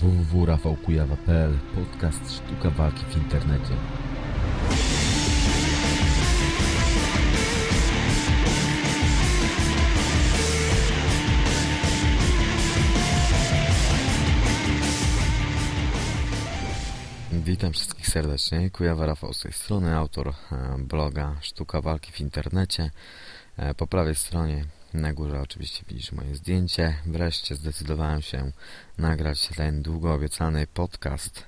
www.rafałkujawa.pl Podcast Sztuka Walki w Internecie Witam wszystkich serdecznie. Kujawa Rafał z tej strony, autor e, bloga Sztuka Walki w Internecie. E, po prawej stronie na górze oczywiście widzisz moje zdjęcie. Wreszcie zdecydowałem się nagrać ten długo obiecany podcast.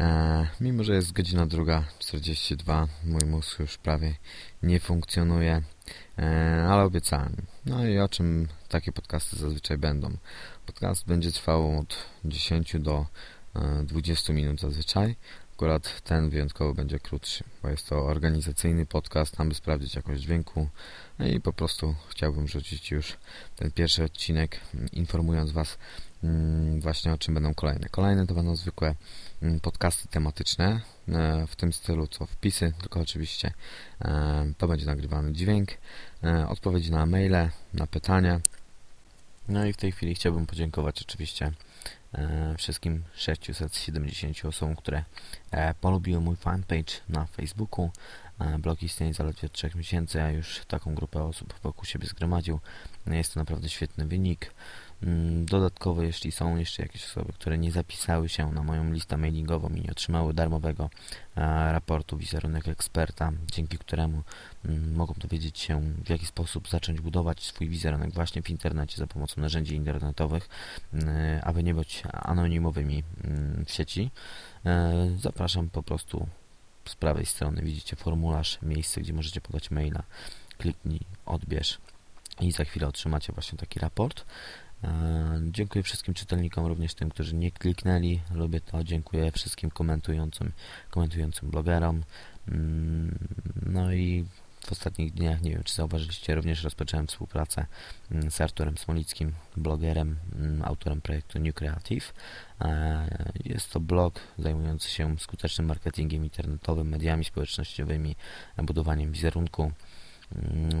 E, mimo, że jest godzina druga 42, mój mózg już prawie nie funkcjonuje, e, ale obiecałem. No i o czym takie podcasty zazwyczaj będą? Podcast będzie trwał od 10 do 20 e, minut zazwyczaj. Akurat ten wyjątkowo będzie krótszy, bo jest to organizacyjny podcast, aby sprawdzić jakość dźwięku no i po prostu chciałbym rzucić już ten pierwszy odcinek, informując Was mm, właśnie o czym będą kolejne. Kolejne to będą zwykłe mm, podcasty tematyczne, e, w tym stylu co wpisy, tylko oczywiście e, to będzie nagrywany dźwięk, odpowiedzi na maile, na pytania. No i w tej chwili chciałbym podziękować oczywiście E, wszystkim 670 osobom, które e, polubiły mój fanpage na Facebooku. E, blog istnieje zaledwie od 3 miesięcy, a już taką grupę osób wokół siebie zgromadził. Jest to naprawdę świetny wynik. Mm, dodatkowo, jeśli są jeszcze jakieś osoby, które nie zapisały się na moją listę mailingową i nie otrzymały darmowego e, raportu wizerunek eksperta, dzięki któremu mm, mogą dowiedzieć się, w jaki sposób zacząć budować swój wizerunek właśnie w internecie za pomocą narzędzi internetowych, mm, aby nie być anonimowymi w sieci, e, zapraszam po prostu z prawej strony widzicie formularz, miejsce, gdzie możecie podać maila. Kliknij, odbierz i za chwilę otrzymacie właśnie taki raport. E, dziękuję wszystkim czytelnikom, również tym, którzy nie kliknęli. Lubię to. Dziękuję wszystkim komentującym, komentującym blogerom. Mm, no i w ostatnich dniach, nie wiem czy zauważyliście, również rozpocząłem współpracę mm, z Arturem Smolickim, blogerem, mm, autorem projektu New Creative. E, jest to blog zajmujący się skutecznym marketingiem internetowym, mediami społecznościowymi, budowaniem wizerunku,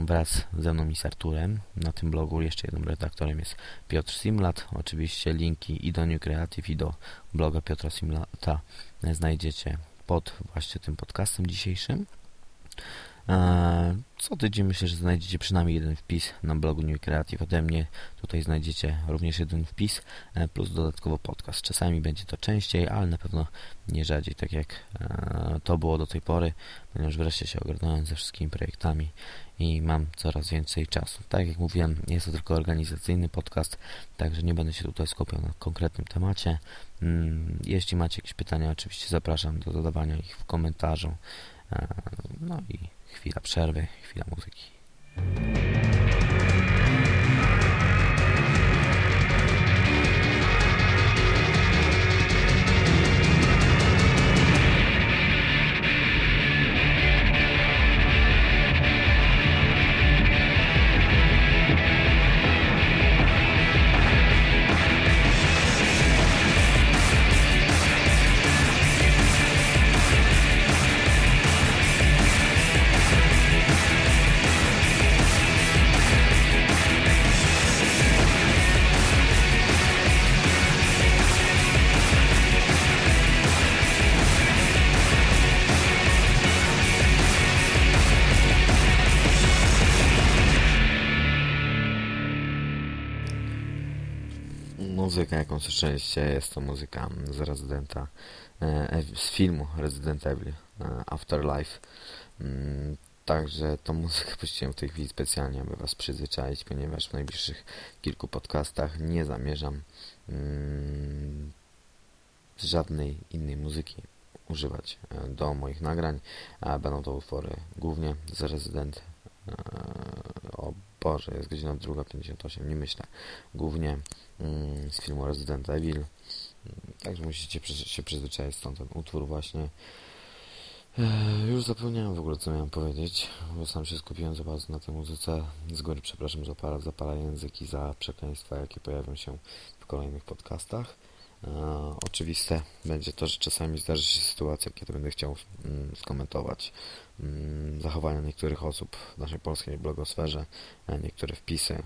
wraz ze mną i z Arturem. Na tym blogu jeszcze jednym redaktorem jest Piotr Simlat. Oczywiście linki i do New Creative i do bloga Piotra Simlata znajdziecie pod właśnie tym podcastem dzisiejszym. E, co tydzień myślę, że znajdziecie przynajmniej jeden wpis na blogu New Creative ode mnie. Tutaj znajdziecie również jeden wpis e, plus dodatkowo podcast. Czasami będzie to częściej, ale na pewno nie rzadziej, tak jak e, to było do tej pory, ponieważ wreszcie się ogarnąłem ze wszystkimi projektami i mam coraz więcej czasu. Tak jak mówiłem, jest to tylko organizacyjny podcast, także nie będę się tutaj skupiał na konkretnym temacie. Mm, jeśli macie jakieś pytania, oczywiście zapraszam do zadawania ich w komentarzu. No i chwila przerwy, chwila muzyki. Muzyka, jaką słyszeliście, jest to muzyka z rezydenta, e, z filmu Resident Evil e, Afterlife. Mm, także tą muzykę puściłem w tej chwili specjalnie, aby Was przyzwyczaić, ponieważ w najbliższych kilku podcastach nie zamierzam mm, żadnej innej muzyki używać e, do moich nagrań. Będą to utwory głównie z Resident Boże, jest godzina 2.58, nie myślę. Głównie mm, z filmu Resident Evil. Także musicie się przyzwyczaić stąd ten utwór właśnie. Już zapomniałem w ogóle, co miałem powiedzieć, bo sam się skupiłem za bardzo na tej muzyce. Z góry przepraszam za para, za para języki, za przekleństwa, jakie pojawią się w kolejnych podcastach. E, oczywiste będzie to, że czasami zdarzy się sytuacja, kiedy będę chciał mm, skomentować mm, zachowania niektórych osób w naszej polskiej blogosferze, e, niektóre wpisy e,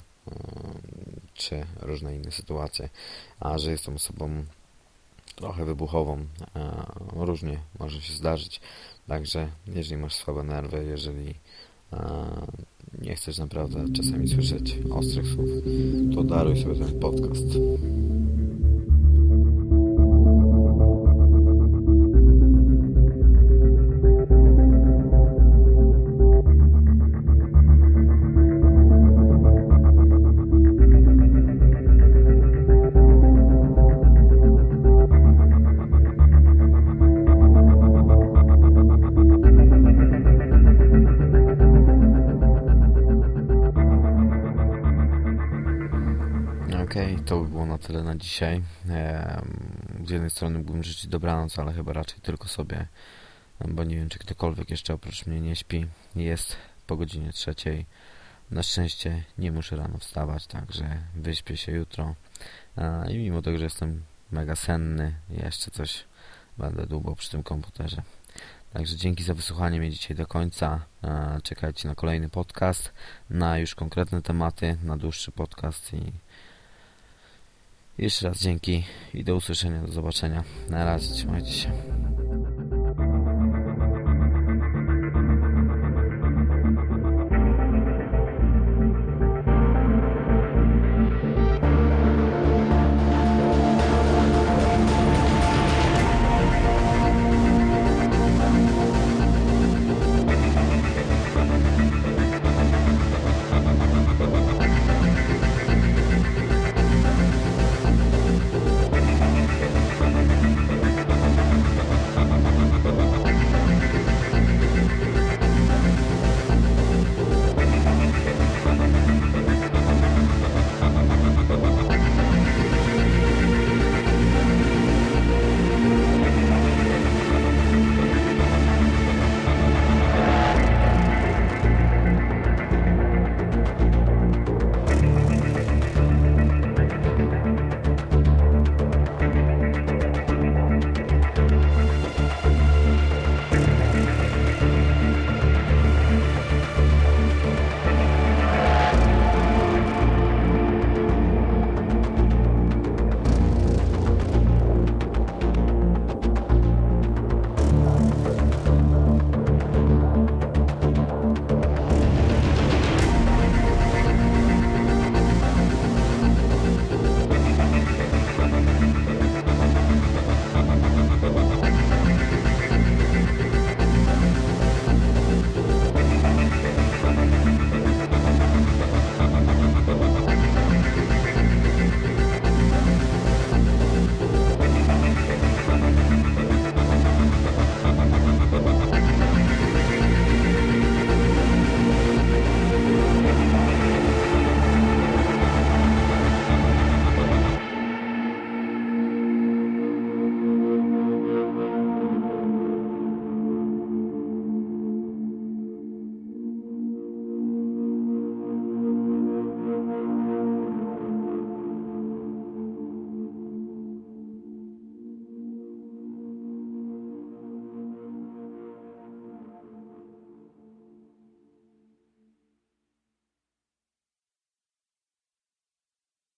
czy różne inne sytuacje, a że jestem osobą trochę wybuchową. Różnie może się zdarzyć. Także jeżeli masz słabe nerwy, jeżeli nie chcesz naprawdę czasami słyszeć ostrych słów, to daruj sobie ten podcast. Okej, okay, to by było na tyle na dzisiaj. Z jednej strony mógłbym życzyć dobranoc, ale chyba raczej tylko sobie, bo nie wiem, czy ktokolwiek jeszcze oprócz mnie nie śpi. Jest po godzinie trzeciej. Na szczęście nie muszę rano wstawać, także wyśpię się jutro. I mimo tego, że jestem mega senny, jeszcze coś będę długo przy tym komputerze. Także dzięki za wysłuchanie mnie dzisiaj do końca. Czekajcie na kolejny podcast, na już konkretne tematy, na dłuższy podcast i jeszcze raz dzięki i do usłyszenia, do zobaczenia. Na razie, trzymajcie się.